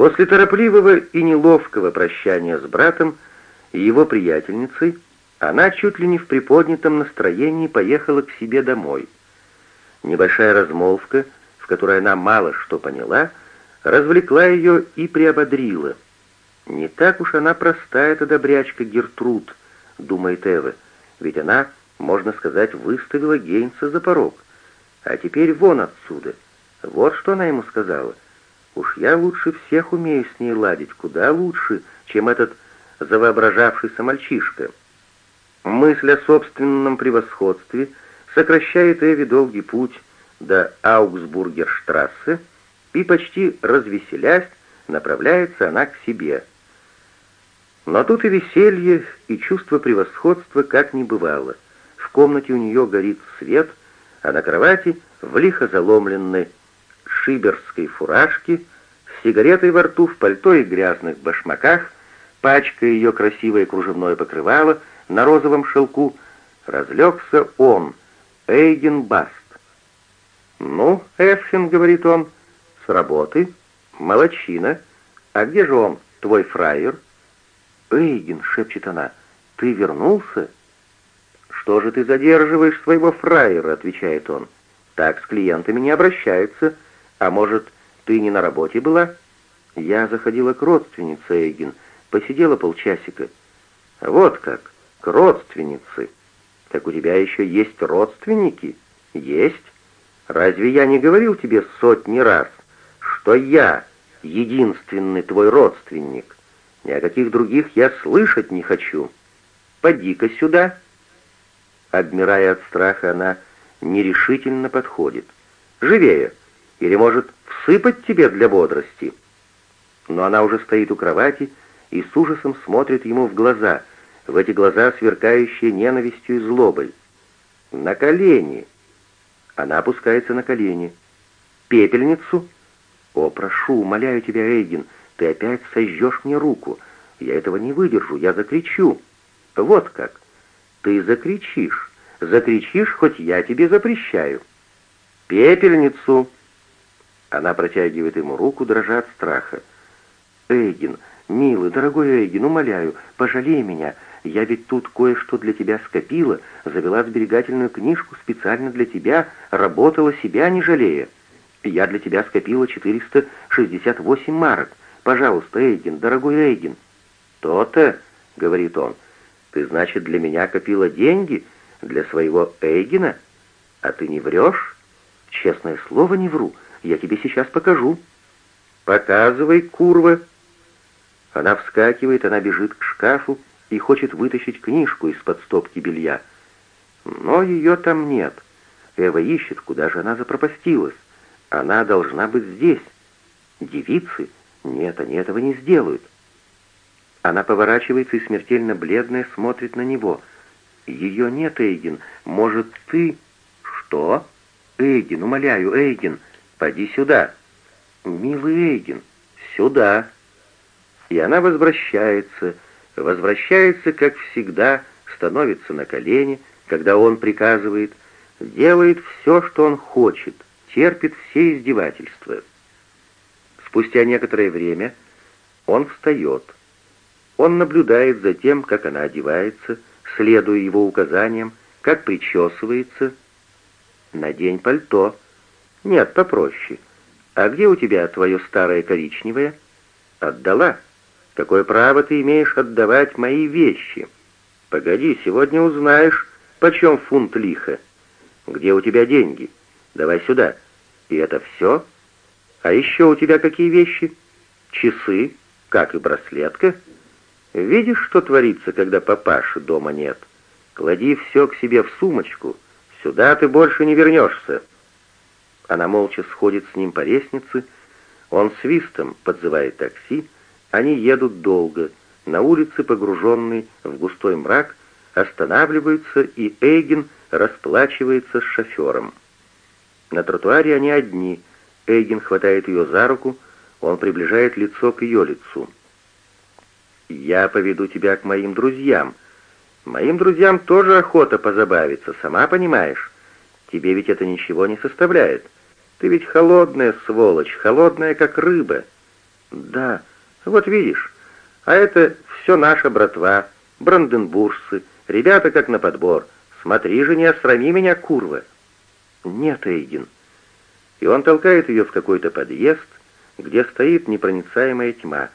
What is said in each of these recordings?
После торопливого и неловкого прощания с братом и его приятельницей она чуть ли не в приподнятом настроении поехала к себе домой. Небольшая размолвка, в которой она мало что поняла, развлекла ее и приободрила. «Не так уж она простая эта добрячка Гертруд», — думает Эва, «ведь она, можно сказать, выставила Гейнса за порог. А теперь вон отсюда». Вот что она ему сказала. «Уж я лучше всех умею с ней ладить, куда лучше, чем этот завоображавшийся мальчишка». Мысль о собственном превосходстве сокращает Эви долгий путь до Аугсбургерштрассе, и почти развеселясь, направляется она к себе. Но тут и веселье, и чувство превосходства как не бывало. В комнате у нее горит свет, а на кровати в лихо заломленной шиберской фуражке, с сигаретой во рту, в пальто и грязных башмаках, пачкая ее красивое кружевное покрывало на розовом шелку, разлегся он, Эйген Баст. «Ну, Эффин», — говорит он, — «с работы, молочина. А где же он, твой фраер?» «Эйген», — шепчет она, — «ты вернулся?» «Что же ты задерживаешь своего фраера?» — отвечает он. «Так с клиентами не обращаются. А может, ты не на работе была?» «Я заходила к родственнице, Эйген, посидела полчасика». «Вот как, к родственнице. Так у тебя еще есть родственники?» «Есть. Разве я не говорил тебе сотни раз, что я единственный твой родственник? Ни о каких других я слышать не хочу. Поди-ка сюда». Обмирая от страха, она нерешительно подходит. «Живее!» Или, может, всыпать тебе для бодрости?» Но она уже стоит у кровати и с ужасом смотрит ему в глаза, в эти глаза, сверкающие ненавистью и злобой. «На колени!» Она опускается на колени. «Пепельницу?» «О, прошу, умоляю тебя, Эйген, ты опять сожжешь мне руку. Я этого не выдержу, я закричу». «Вот как! Ты закричишь, закричишь, хоть я тебе запрещаю». «Пепельницу!» Она протягивает ему руку, дрожа от страха. «Эйгин, милый, дорогой Эйгин, умоляю, пожалей меня. Я ведь тут кое-что для тебя скопила, завела сберегательную книжку специально для тебя, работала себя не жалея. Я для тебя скопила 468 марок. Пожалуйста, Эйгин, дорогой Эйгин». «То-то», — говорит он, — «ты, значит, для меня копила деньги? Для своего Эйгина? А ты не врешь?» «Честное слово, не вру». Я тебе сейчас покажу». «Показывай, курва!» Она вскакивает, она бежит к шкафу и хочет вытащить книжку из-под стопки белья. Но ее там нет. Эва ищет, куда же она запропастилась. Она должна быть здесь. Девицы? Нет, они этого не сделают. Она поворачивается и смертельно бледная смотрит на него. «Ее нет, Эйген. Может, ты...» «Что?» «Эйген, умоляю, Эйген!» Поди сюда. Милый Эйген, сюда. И она возвращается, возвращается, как всегда, становится на колени, когда он приказывает, делает все, что он хочет, терпит все издевательства. Спустя некоторое время он встает. Он наблюдает за тем, как она одевается, следуя его указаниям, как причесывается. «Надень пальто», «Нет, попроще. А где у тебя твое старое коричневое?» «Отдала. Какое право ты имеешь отдавать мои вещи?» «Погоди, сегодня узнаешь, почем фунт лиха. Где у тебя деньги? Давай сюда. И это все? А еще у тебя какие вещи? Часы, как и браслетка. Видишь, что творится, когда папаши дома нет? Клади все к себе в сумочку. Сюда ты больше не вернешься». Она молча сходит с ним по лестнице, он свистом подзывает такси, они едут долго, на улице, погруженный в густой мрак, останавливаются, и Эйген расплачивается с шофером. На тротуаре они одни, Эйген хватает ее за руку, он приближает лицо к ее лицу. «Я поведу тебя к моим друзьям. Моим друзьям тоже охота позабавиться, сама понимаешь. Тебе ведь это ничего не составляет». Ты ведь холодная сволочь, холодная, как рыба. «Да, вот видишь, а это все наша братва, бранденбуржцы, ребята как на подбор. Смотри же, не осрами меня, курва!» «Нет, Эйдин». И он толкает ее в какой-то подъезд, где стоит непроницаемая тьма.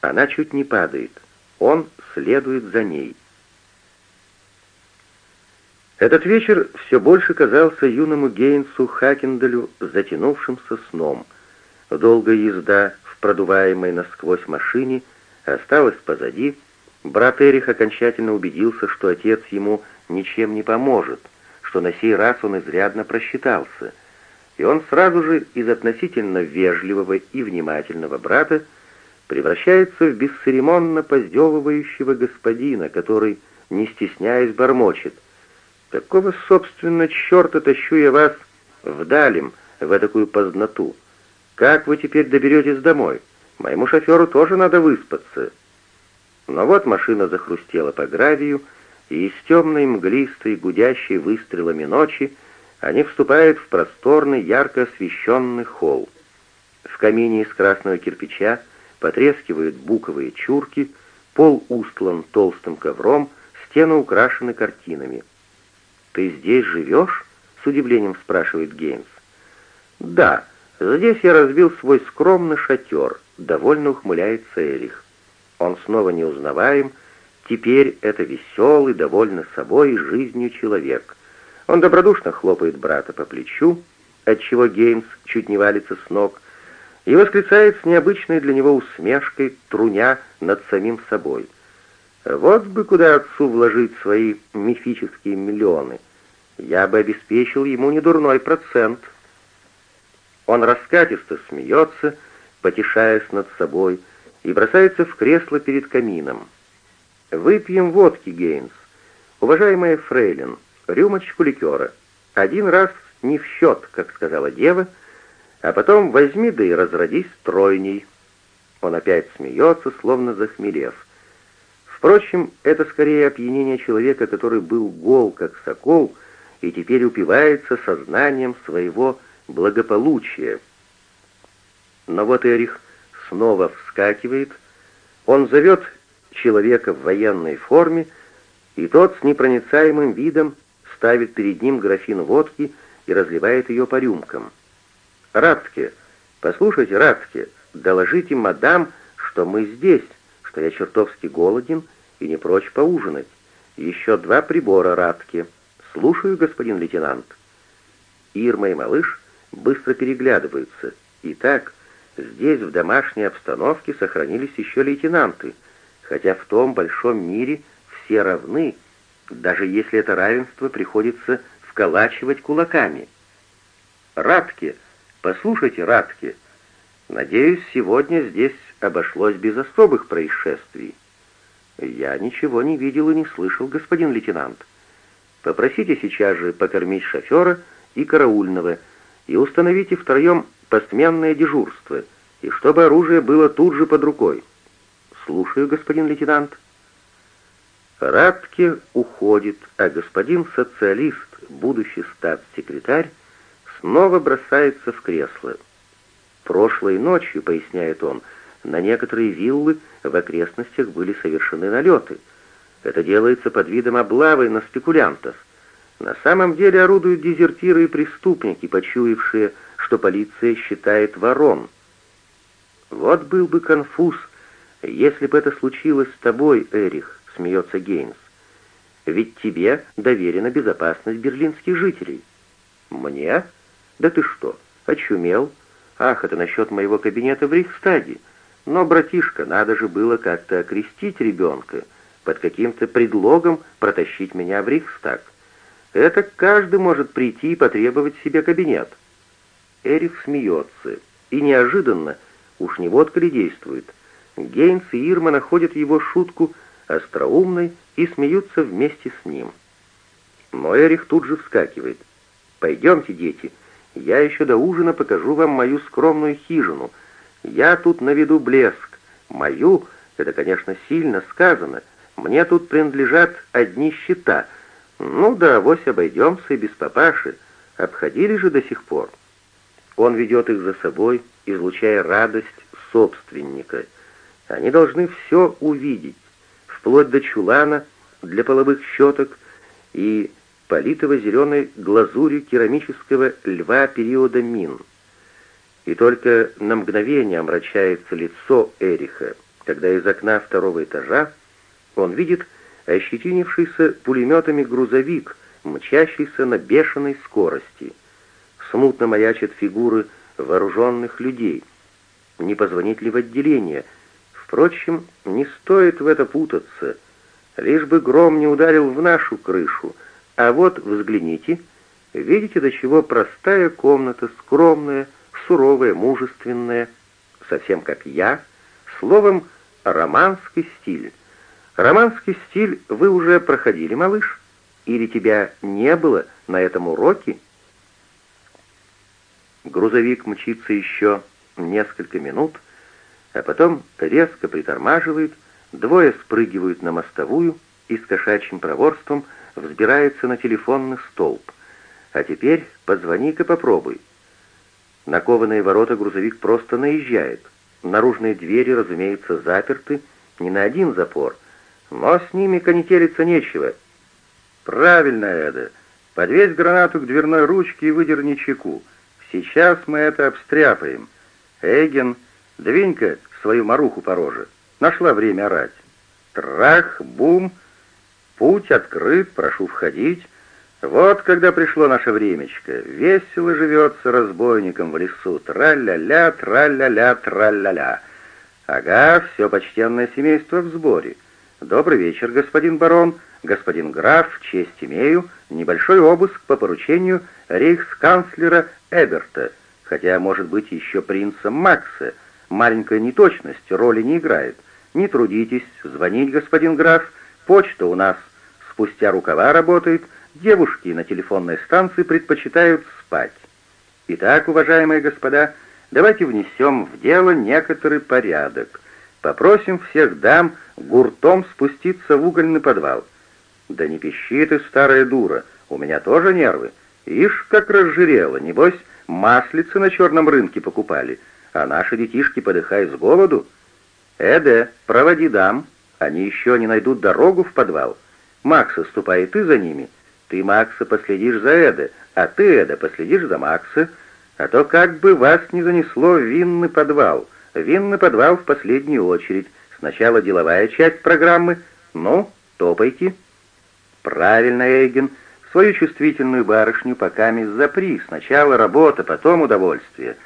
Она чуть не падает. Он следует за ней. Этот вечер все больше казался юному Гейнсу Хакендалю затянувшимся сном. Долгая езда в продуваемой насквозь машине осталась позади. Брат Эрих окончательно убедился, что отец ему ничем не поможет, что на сей раз он изрядно просчитался. И он сразу же из относительно вежливого и внимательного брата превращается в бесцеремонно поздевывающего господина, который, не стесняясь, бормочет. «Какого, собственно, черта тащу я вас вдалем, в такую поздноту? Как вы теперь доберетесь домой? Моему шоферу тоже надо выспаться». Но вот машина захрустела по гравию, и из темной, мглистой, гудящей выстрелами ночи они вступают в просторный, ярко освещенный холл. В камине из красного кирпича потрескивают буковые чурки, пол устлан толстым ковром, стены украшены картинами. «Ты здесь живешь?» — с удивлением спрашивает Гейнс. «Да, здесь я разбил свой скромный шатер», — довольно ухмыляется Эрих. Он снова неузнаваем, теперь это веселый, довольный собой и жизнью человек. Он добродушно хлопает брата по плечу, отчего Геймс чуть не валится с ног, и восклицает с необычной для него усмешкой, труня над самим собой. «Вот бы куда отцу вложить свои мифические миллионы! Я бы обеспечил ему недурной процент!» Он раскатисто смеется, потешаясь над собой, и бросается в кресло перед камином. «Выпьем водки, Гейнс. Уважаемая Фрейлин, рюмочку ликера. Один раз не в счет, как сказала дева, а потом возьми да и разродись тройней». Он опять смеется, словно захмелев. Впрочем, это скорее опьянение человека, который был гол, как сокол, и теперь упивается сознанием своего благополучия. Но вот Эрих снова вскакивает, он зовет человека в военной форме, и тот с непроницаемым видом ставит перед ним графин водки и разливает ее по рюмкам. «Радке, послушайте, Радке, доложите мадам, что мы здесь, что я чертовски голоден и не прочь поужинать. Еще два прибора, Радке. Слушаю, господин лейтенант». Ирма и малыш быстро переглядываются. Итак, здесь в домашней обстановке сохранились еще лейтенанты, хотя в том большом мире все равны, даже если это равенство приходится вколачивать кулаками. Радке, «Послушайте, Радки, надеюсь, сегодня здесь обошлось без особых происшествий». «Я ничего не видел и не слышал, господин лейтенант. Попросите сейчас же покормить шофера и караульного, и установите втроем посменное дежурство, и чтобы оружие было тут же под рукой». «Слушаю, господин лейтенант». Радке уходит, а господин социалист, будущий статс-секретарь, снова бросается в кресло. «Прошлой ночью», — поясняет он, — «на некоторые виллы в окрестностях были совершены налеты. Это делается под видом облавы на спекулянтов. На самом деле орудуют дезертиры и преступники, почуявшие, что полиция считает ворон. Вот был бы конфуз, если бы это случилось с тобой, Эрих, смеется Гейнс. Ведь тебе доверена безопасность берлинских жителей. Мне? «Да ты что, очумел? Ах, это насчет моего кабинета в Рейхстаге. Но, братишка, надо же было как-то окрестить ребенка, под каким-то предлогом протащить меня в Рейхстаг. Это каждый может прийти и потребовать себе кабинет». Эрик смеется, и неожиданно, уж не водка ли действует, Гейнс и Ирма находят его шутку остроумной и смеются вместе с ним. Но Эрих тут же вскакивает. «Пойдемте, дети, я еще до ужина покажу вам мою скромную хижину. Я тут наведу блеск. Мою, это, конечно, сильно сказано. Мне тут принадлежат одни счета. Ну да, вось обойдемся и без папаши. Обходили же до сих пор. Он ведет их за собой, излучая радость, собственника. Они должны все увидеть, вплоть до чулана для половых щеток и политого зеленой глазурью керамического льва периода Мин. И только на мгновение омрачается лицо Эриха, когда из окна второго этажа он видит ощетинившийся пулеметами грузовик, мчащийся на бешеной скорости. Смутно маячат фигуры вооруженных людей. Не позвонить ли в отделение? Впрочем, не стоит в это путаться. Лишь бы гром не ударил в нашу крышу. А вот взгляните, видите, до чего простая комната, скромная, суровая, мужественная, совсем как я, словом, романский стиль. Романский стиль вы уже проходили, малыш? Или тебя не было на этом уроке? Грузовик мчится еще несколько минут, а потом резко притормаживает, двое спрыгивают на мостовую и с кошачьим проворством взбирается на телефонный столб. А теперь позвони-ка попробуй. На кованые ворота грузовик просто наезжает. Наружные двери, разумеется, заперты не на один запор, но с ними конетелиться нечего. Правильно, Эда. Подвесь гранату к дверной ручке и выдерни чеку. Сейчас мы это обстряпаем. Эйген, двинь-ка свою маруху по роже. Нашла время орать. Трах, бум. Путь открыт, прошу входить. Вот когда пришло наше времечко. Весело живется разбойником в лесу. Тра-ля-ля, тра-ля-ля, тра-ля-ля. Ага, все почтенное семейство в сборе. Добрый вечер, господин барон, господин граф, честь имею. Небольшой обыск по поручению рейхсканцлера Эберта, хотя, может быть, еще принца Макса. Маленькая неточность роли не играет. Не трудитесь, звонить, господин граф. Почта у нас спустя рукава работает, Девушки на телефонной станции предпочитают спать. Итак, уважаемые господа, давайте внесем в дело некоторый порядок. Попросим всех дам гуртом спуститься в угольный подвал. Да не пищи ты, старая дура, у меня тоже нервы. Ишь, как разжирела, небось, маслицы на черном рынке покупали, а наши детишки подыхают с голоду. Эде, проводи дам, они еще не найдут дорогу в подвал. Макса, ступай ты за ними — ты, Макса, последишь за Эда, а ты, Эда, последишь за Макса, а то как бы вас не занесло в винный подвал. Винный подвал в последнюю очередь. Сначала деловая часть программы. Ну, топайте. Правильно, Эйген. Свою чувствительную барышню пока мисс запри. Сначала работа, потом удовольствие.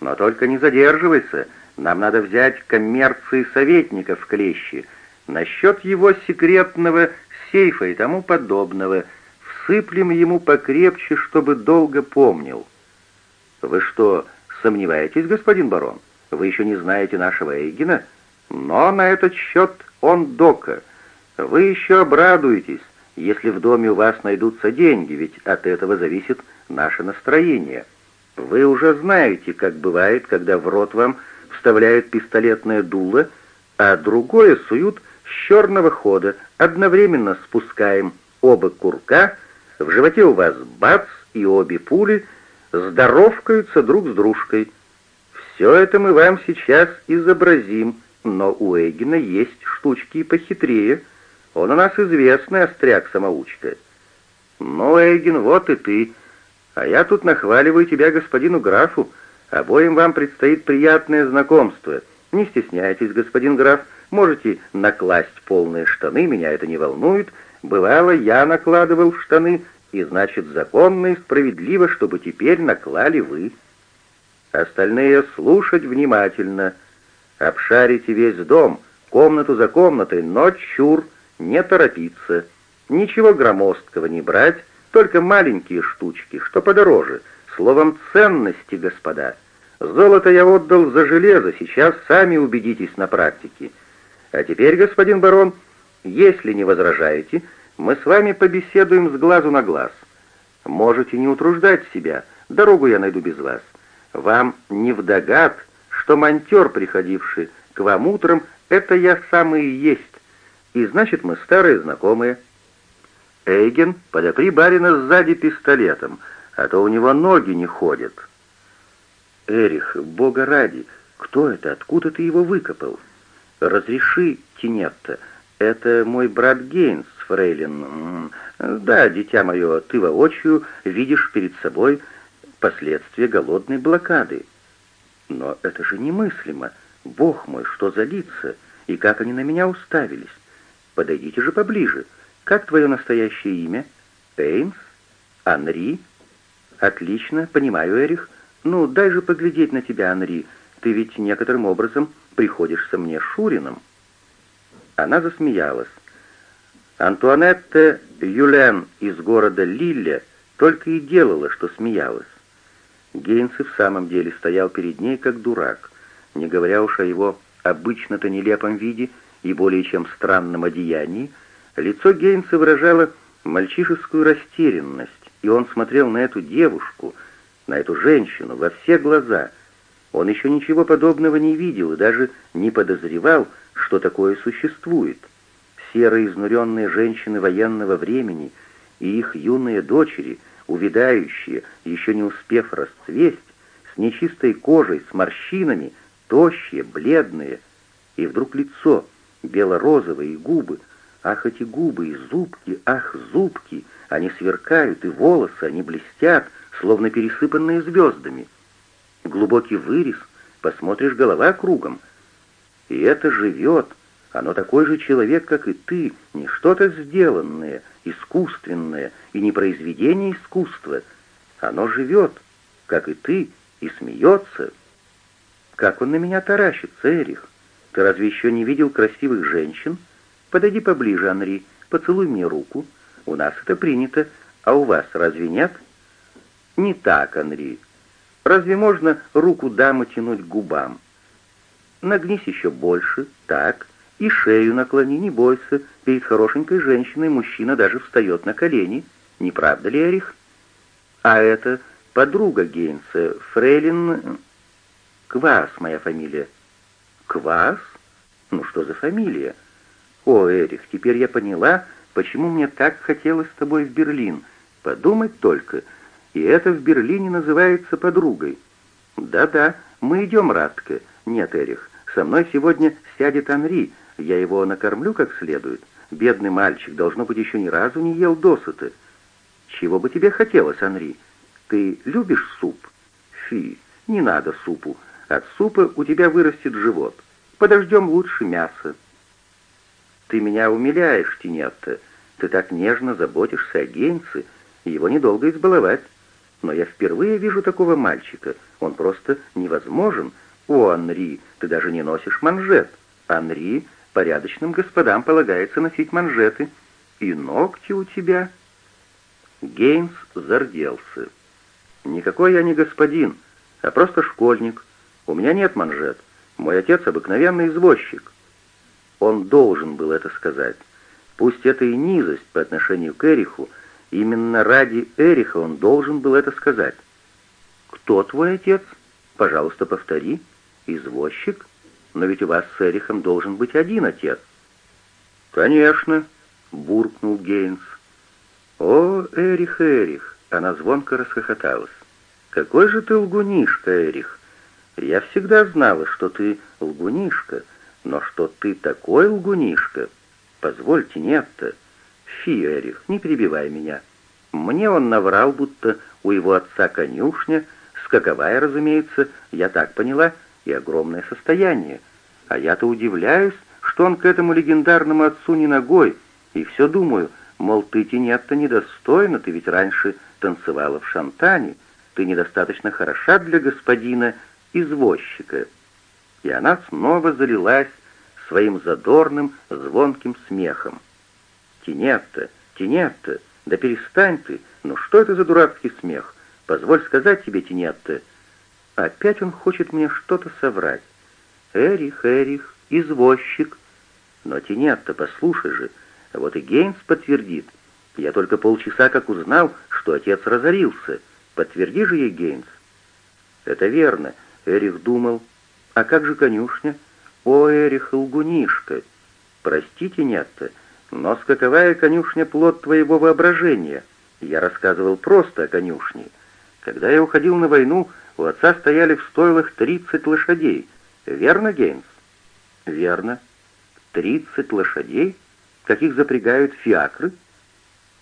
Но только не задерживайся. Нам надо взять коммерции советников в клещи. Насчет его секретного сейфа и тому подобного — всыплем ему покрепче, чтобы долго помнил. Вы что, сомневаетесь, господин барон? Вы еще не знаете нашего Эйгена? Но на этот счет он дока. Вы еще обрадуетесь, если в доме у вас найдутся деньги, ведь от этого зависит наше настроение. Вы уже знаете, как бывает, когда в рот вам вставляют пистолетное дуло, а другое суют с черного хода, одновременно спускаем оба курка — в животе у вас бац, и обе пули здоровкаются друг с дружкой. Все это мы вам сейчас изобразим, но у Эгина есть штучки и похитрее. Он у нас известный остряк-самоучка. Ну, Эгин, вот и ты. А я тут нахваливаю тебя господину графу. Обоим вам предстоит приятное знакомство. Не стесняйтесь, господин граф, можете накласть полные штаны, меня это не волнует. Бывало, я накладывал в штаны, и значит законно и справедливо, чтобы теперь наклали вы. Остальные слушать внимательно. Обшарите весь дом, комнату за комнатой, но чур, не торопиться. Ничего громоздкого не брать, только маленькие штучки, что подороже. Словом, ценности, господа. Золото я отдал за железо, сейчас сами убедитесь на практике. А теперь, господин барон, если не возражаете, мы с вами побеседуем с глазу на глаз. Можете не утруждать себя, дорогу я найду без вас. Вам не вдогад, что монтер, приходивший к вам утром, это я самый и есть. И значит, мы старые знакомые. Эйген, подопри барина сзади пистолетом, а то у него ноги не ходят. Эрих, бога ради, Кто это? Откуда ты его выкопал? Разреши, Тинетта. Это мой брат Гейнс, фрейлин. Да, дитя мое, ты воочию видишь перед собой последствия голодной блокады. Но это же немыслимо. Бог мой, что за лица? И как они на меня уставились? Подойдите же поближе. Как твое настоящее имя? Эйнс? Анри? Отлично, понимаю, Эрих. Ну, дай же поглядеть на тебя, Анри. Ты ведь некоторым образом приходишься мне Шурином. Она засмеялась. Антуанетта Юлен из города Лилля только и делала, что смеялась. Гейнс и в самом деле стоял перед ней как дурак, не говоря уж о его обычно-то нелепом виде и более чем странном одеянии, лицо Гейнса выражало мальчишескую растерянность, и он смотрел на эту девушку, на эту женщину во все глаза. Он еще ничего подобного не видел и даже не подозревал, что такое существует. Серые изнуренные женщины военного времени и их юные дочери, увядающие, еще не успев расцвесть, с нечистой кожей, с морщинами, тощие, бледные, и вдруг лицо, бело-розовое и губы, ах, эти губы и зубки, ах, зубки, они сверкают, и волосы, они блестят, словно пересыпанные звездами. Глубокий вырез, посмотришь, голова кругом. И это живет, оно такой же человек, как и ты, не что-то сделанное, искусственное, и не произведение искусства. Оно живет, как и ты, и смеется. Как он на меня таращится, Эрих? Ты разве еще не видел красивых женщин? Подойди поближе, Анри, поцелуй мне руку. У нас это принято, а у вас разве нет? Не так, Анри. Разве можно руку дамы тянуть к губам? Нагнись еще больше, так, и шею наклони, не бойся. Перед хорошенькой женщиной мужчина даже встает на колени. Не правда ли, Эрих? А это подруга Гейнса, Фрейлин... Квас моя фамилия. Квас? Ну что за фамилия? О, Эрих, теперь я поняла, почему мне так хотелось с тобой в Берлин. Подумать только. И это в Берлине называется подругой. Да-да, мы идем, Радка. Нет, Эрих, со мной сегодня сядет Анри, я его накормлю как следует. Бедный мальчик, должно быть, еще ни разу не ел досыта. Чего бы тебе хотелось, Анри? Ты любишь суп? Фи, не надо супу. От супа у тебя вырастет живот. Подождем лучше мяса. Ты меня умиляешь, Тинетта. Ты так нежно заботишься о Гейнце, его недолго избаловать. Но я впервые вижу такого мальчика. Он просто невозможен. О, Анри, ты даже не носишь манжет. Анри, порядочным господам полагается носить манжеты. И ногти у тебя. Гейнс зарделся. Никакой я не господин, а просто школьник. У меня нет манжет. Мой отец обыкновенный извозчик. Он должен был это сказать. Пусть это и низость по отношению к Эриху, именно ради Эриха он должен был это сказать. «Кто твой отец? Пожалуйста, повтори. Извозчик? Но ведь у вас с Эрихом должен быть один отец». «Конечно», — буркнул Гейнс. «О, Эрих, Эрих!» — она звонко расхохоталась. «Какой же ты лгунишка, Эрих! Я всегда знала, что ты лгунишка, но что ты такой лгунишка? Позвольте, нет-то. Фи, Эрих, не перебивай меня. Мне он наврал, будто у его отца конюшня, скаковая, разумеется, я так поняла, и огромное состояние. А я-то удивляюсь, что он к этому легендарному отцу не ногой, и все думаю, мол, ты, Тинетта, недостойна, ты ведь раньше танцевала в Шантане, ты недостаточно хороша для господина извозчика. И она снова залилась своим задорным, звонким смехом. «Тинетта, Тинетта, да перестань ты! Ну что это за дурацкий смех? Позволь сказать тебе, Тинетта!» Опять он хочет мне что-то соврать. «Эрих, Эрих, извозчик!» «Но, Тинетта, послушай же, вот и Гейнс подтвердит. Я только полчаса как узнал, что отец разорился. Подтверди же ей, Гейнс». «Это верно. Эрих думал, а как же конюшня? О, Эрих, лгунишка! Простите, нет-то, но скаковая конюшня — плод твоего воображения. Я рассказывал просто о конюшне. Когда я уходил на войну, у отца стояли в стойлах тридцать лошадей. Верно, Гейнс? Верно. Тридцать лошадей? Каких запрягают фиакры?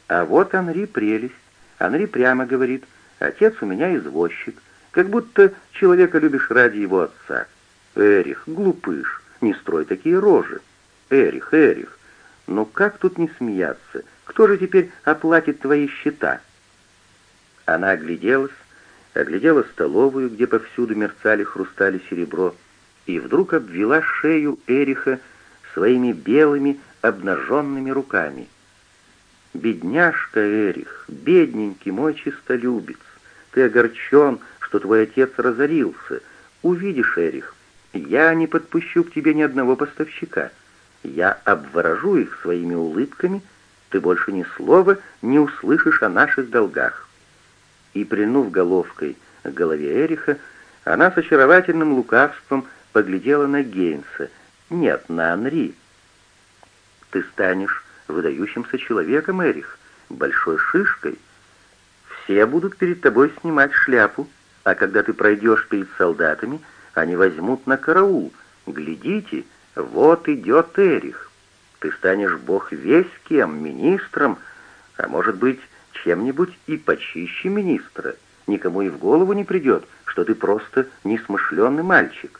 А вот Анри прелесть. Анри прямо говорит, отец у меня извозчик, как будто человека любишь ради его отца. Эрих, глупыш, не строй такие рожи. Эрих, Эрих, ну как тут не смеяться? Кто же теперь оплатит твои счета?» Она огляделась, оглядела столовую, где повсюду мерцали хрустали серебро, и вдруг обвела шею Эриха своими белыми обнаженными руками. «Бедняжка Эрих, бедненький мой чистолюбец, ты огорчен, что твой отец разорился. Увидишь, Эрих, я не подпущу к тебе ни одного поставщика. Я обворожу их своими улыбками, ты больше ни слова не услышишь о наших долгах». И, прильнув головкой к голове Эриха, она с очаровательным лукавством поглядела на Гейнса, нет, на Анри. «Ты станешь выдающимся человеком, Эрих, большой шишкой. Все будут перед тобой снимать шляпу, а когда ты пройдешь перед солдатами, они возьмут на караул. Глядите, вот идет Эрих. Ты станешь бог весь кем, министром, а может быть, чем-нибудь и почище министра. Никому и в голову не придет, что ты просто несмышленный мальчик.